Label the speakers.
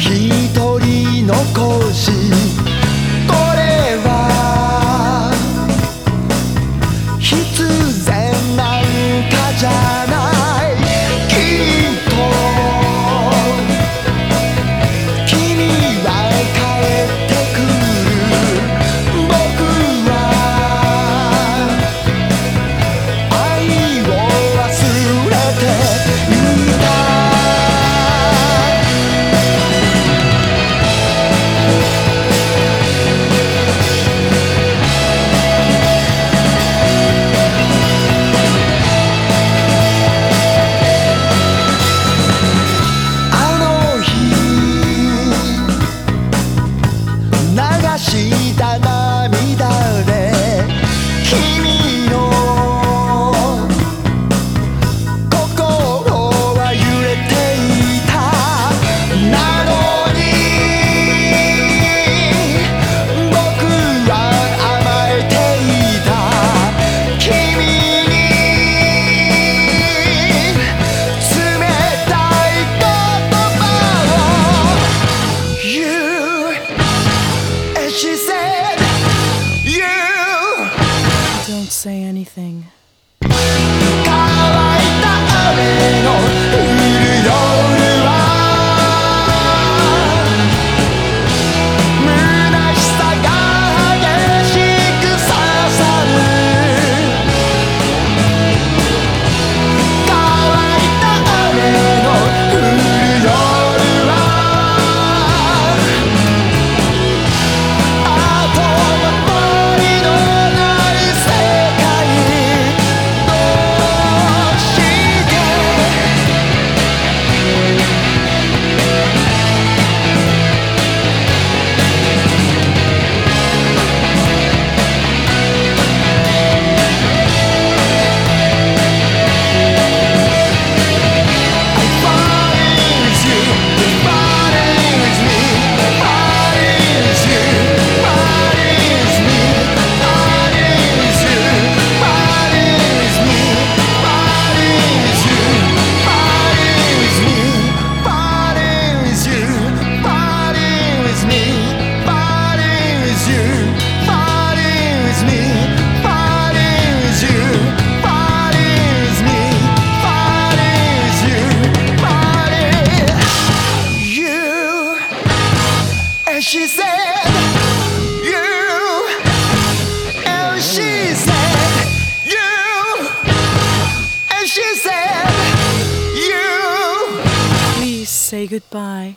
Speaker 1: 一人残しこれは必然なんかじゃいの潤い And she said, You. And she said, You. And she said, You.
Speaker 2: Please say goodbye.